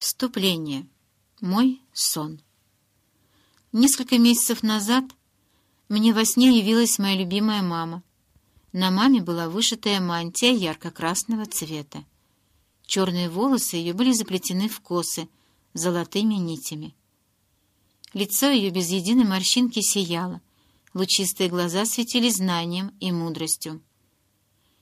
Вступление. Мой сон. Несколько месяцев назад мне во сне явилась моя любимая мама. На маме была вышитая мантия ярко-красного цвета. Черные волосы ее были заплетены в косы золотыми нитями. Лицо ее без единой морщинки сияло, лучистые глаза светились знанием и мудростью.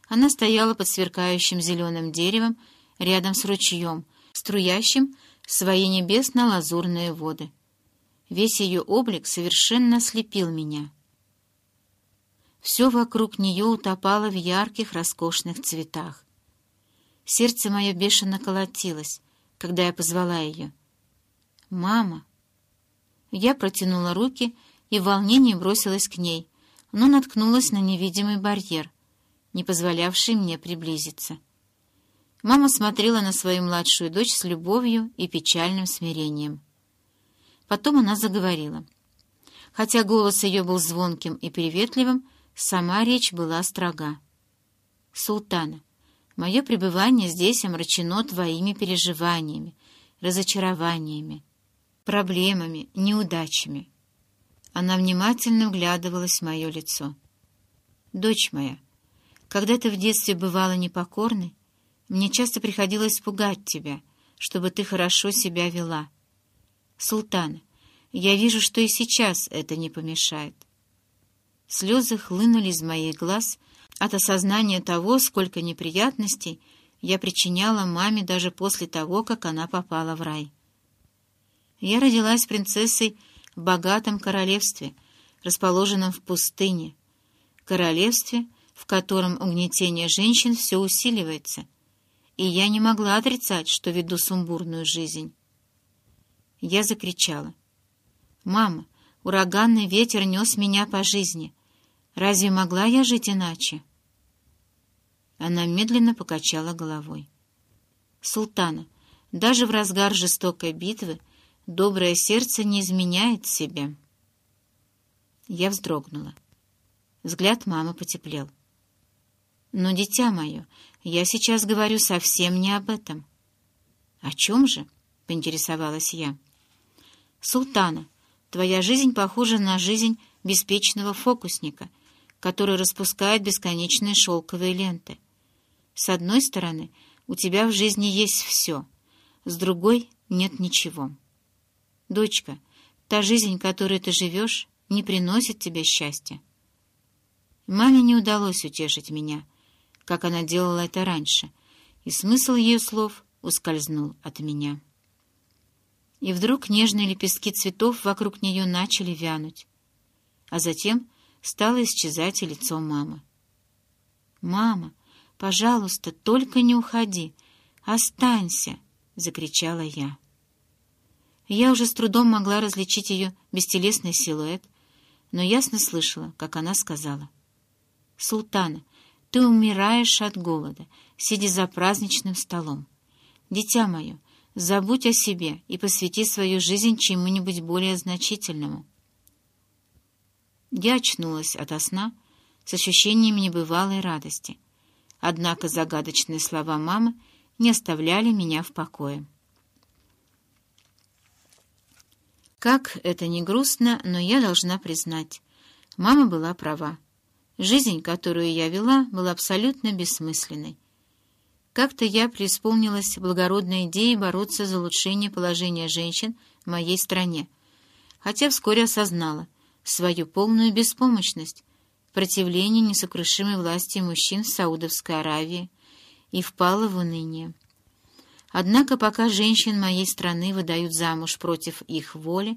Она стояла под сверкающим зеленым деревом рядом с ручьем, струящим свои небесно-лазурные воды. Весь ее облик совершенно ослепил меня. Все вокруг нее утопало в ярких, роскошных цветах. Сердце мое бешено колотилось, когда я позвала ее. «Мама!» Я протянула руки и в волнении бросилась к ней, но наткнулась на невидимый барьер, не позволявший мне приблизиться. Мама смотрела на свою младшую дочь с любовью и печальным смирением. Потом она заговорила. Хотя голос ее был звонким и приветливым, сама речь была строга. «Султана, мое пребывание здесь омрачено твоими переживаниями, разочарованиями, проблемами, неудачами». Она внимательно вглядывалась в мое лицо. «Дочь моя, когда ты в детстве бывала непокорной, мне часто приходилось пугать тебя, чтобы ты хорошо себя вела. Султан, я вижу, что и сейчас это не помешает. Слезы хлынули из моих глаз от осознания того, сколько неприятностей я причиняла маме даже после того, как она попала в рай. Я родилась принцессой в богатом королевстве, расположенном в пустыне, королевстве, в котором угнетение женщин все усиливается — и я не могла отрицать, что веду сумбурную жизнь. Я закричала. «Мама, ураганный ветер нес меня по жизни. Разве могла я жить иначе?» Она медленно покачала головой. «Султана, даже в разгар жестокой битвы доброе сердце не изменяет себе». Я вздрогнула. Взгляд мамы потеплел. «Но, дитя мое, я сейчас говорю совсем не об этом». «О чем же?» — поинтересовалась я. «Султана, твоя жизнь похожа на жизнь беспечного фокусника, который распускает бесконечные шелковые ленты. С одной стороны, у тебя в жизни есть все, с другой — нет ничего. Дочка, та жизнь, которой ты живешь, не приносит тебе счастья». Маме не удалось утешить меня — как она делала это раньше, и смысл ее слов ускользнул от меня. И вдруг нежные лепестки цветов вокруг нее начали вянуть, а затем стало исчезать и лицо мамы. «Мама, пожалуйста, только не уходи, останься!» — закричала я. Я уже с трудом могла различить ее бестелесный силуэт, но ясно слышала, как она сказала. «Султана, ты умираешь от голода, сидя за праздничным столом. Дитя мое, забудь о себе и посвяти свою жизнь чему-нибудь более значительному. Я очнулась ото сна с ощущением небывалой радости. Однако загадочные слова мамы не оставляли меня в покое. Как это ни грустно, но я должна признать, мама была права. Жизнь, которую я вела, была абсолютно бессмысленной. Как-то я преисполнилась благородной идеей бороться за улучшение положения женщин в моей стране, хотя вскоре осознала свою полную беспомощность в противлении несокрушимой власти мужчин в Саудовской Аравии и впала в уныние. Однако пока женщин моей страны выдают замуж против их воли,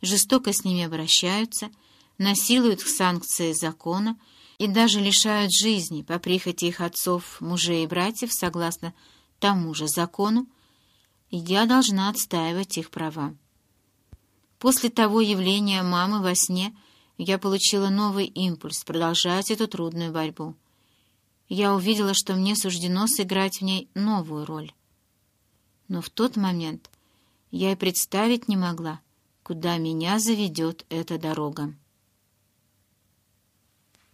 жестоко с ними обращаются — насилуют санкции закона и даже лишают жизни по прихоти их отцов, мужей и братьев согласно тому же закону, я должна отстаивать их права. После того явления мамы во сне я получила новый импульс продолжать эту трудную борьбу. Я увидела, что мне суждено сыграть в ней новую роль. Но в тот момент я и представить не могла, куда меня заведет эта дорога.